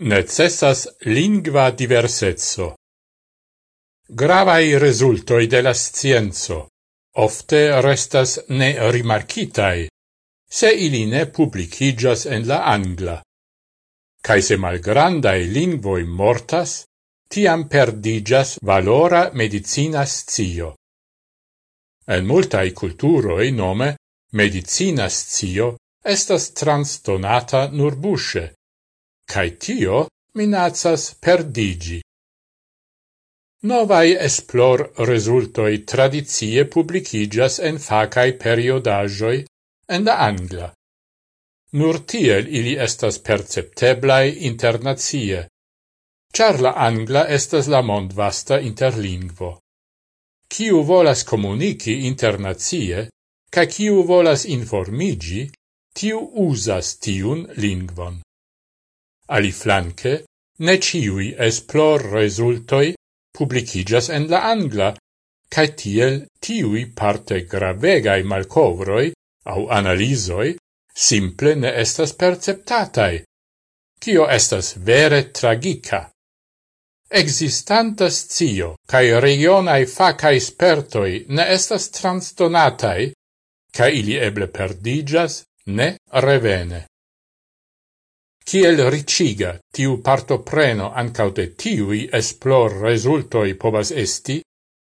Necessas lingua diversezzo. Gravai resultoi de la scienzo ofte restas ne rimarcitai, se ili ne publicigas en la angla. Cai se malgrandai lingvoi mortas, tiam perdigas valora medicina scio. En multai culturoi nome medicina scio estas transdonata nur busce, cae tio minacas perdigi. Novai esplor resultoi tradizie publicigas en facai periodajoi en la Angla. Nur tiel ili estas percepteblai internazie, char la Angla estas la mondvasta interlingvo. Kiu volas comunici internazie, ca kiu volas informigi, tiu usas tiun lingvon. Ali flanque, ne ciui esplor resultoi publicigas en la angla, cae tiel tiui parte gravegai malcovroi au analisoi simple ne estas perceptatai, cio estas vere tragica. Existantas cio, cae regionae facae spertoi ne estas transdonatai, cae ili eble perdigas ne revene. Ciel riciga tiu partopreno preno de tiui esplor resultoi povas esti,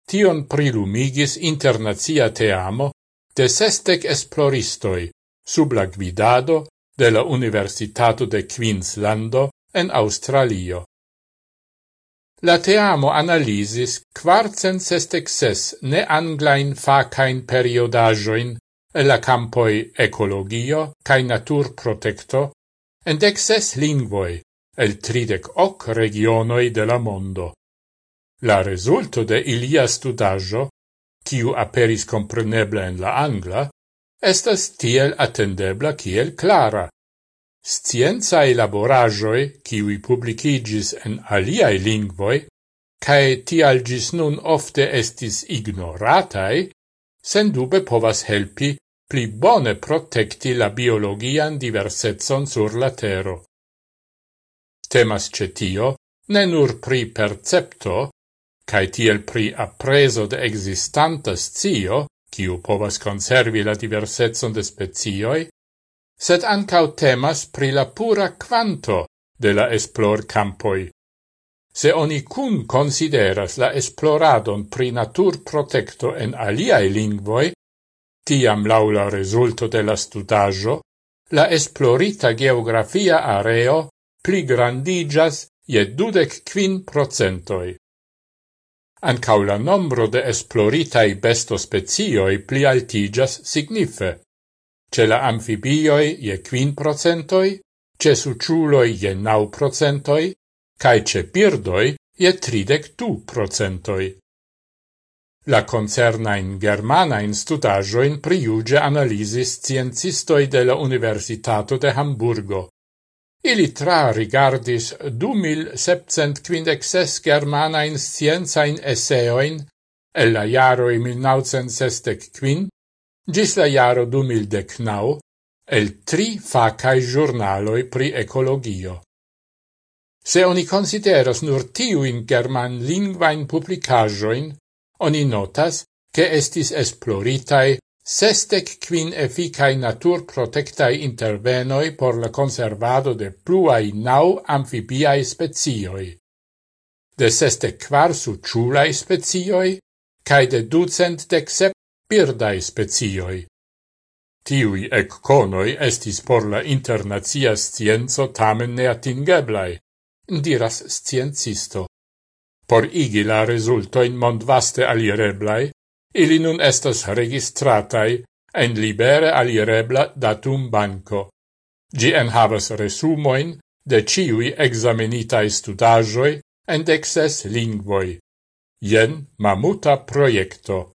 tion prilumigis internazia teamo de sestec esploristoi sub la gvidado de la Universitato de Queenslando en Australio. La teamo analisis quarcen sestec ses ne-anglain facain periodajoin e la campoi ecologio cae natur protecto en dec ses lingvoi, el tridec hoc regionoi de la mondo. La resulto de ilia studaggio, kiu aperis compreneble en la angla, estas tiel attendebla kiel clara. Scienza laborajoi, kiui publicigis en aliai lingvoi, cae tial gis nun ofte estis ignoratai, sen dube povas helpi pli bone protecti la biologian diversetson sur la tero. Temas cetio ne nur pri percepto, cae tiel pri appreso de existanta scio, kiu povas conservi la diversetson de spezioi, sed ancau temas pri la pura quanto de la esplor campoi. Se oni cun consideras la esploradon pri natur protecto en aliai lingvoi, Tiam laula resulto de la studajo, la esplorita geografia areo pli grandigas je dudec quin procentoi. Ancau la nombro de esploritai bestospecioi pli altigas signife. Ce la amfibioi je quin procentoi, ce suciuloi je nau procentoi, cae ce birdoi je tridec du procentoi. La concerna in germanain studajoin priuge analisis ciencistoi de la Universitato de Hamburgo. Ili tra rigardis 2756 Germana in scienza in esseoin el la jaroi 1965 gis la jaro 2019 el tri facai giornaloi pri ecologio. Se oni consideros nur tiuin german lingvain publicajoin, oni notas che estis esploritai sestec quin efficai natur protectai intervenoi por la conservado de pluai nau amphibiae spezioi, de sestec quar suciulae spezioi, cae de ducent dec sep birdae spezioi. Tiui ecconoi estis por la internazia scienzo tamen neatingeblai, diras sciencisto por igi la resultoin mondvaste alireblai, ili nun estas registratai en libere alirebla datum banco. Gi enhavas resumoin de ciui examinitae studajoi en dexes lingvoi. Jen mamuta proiecto.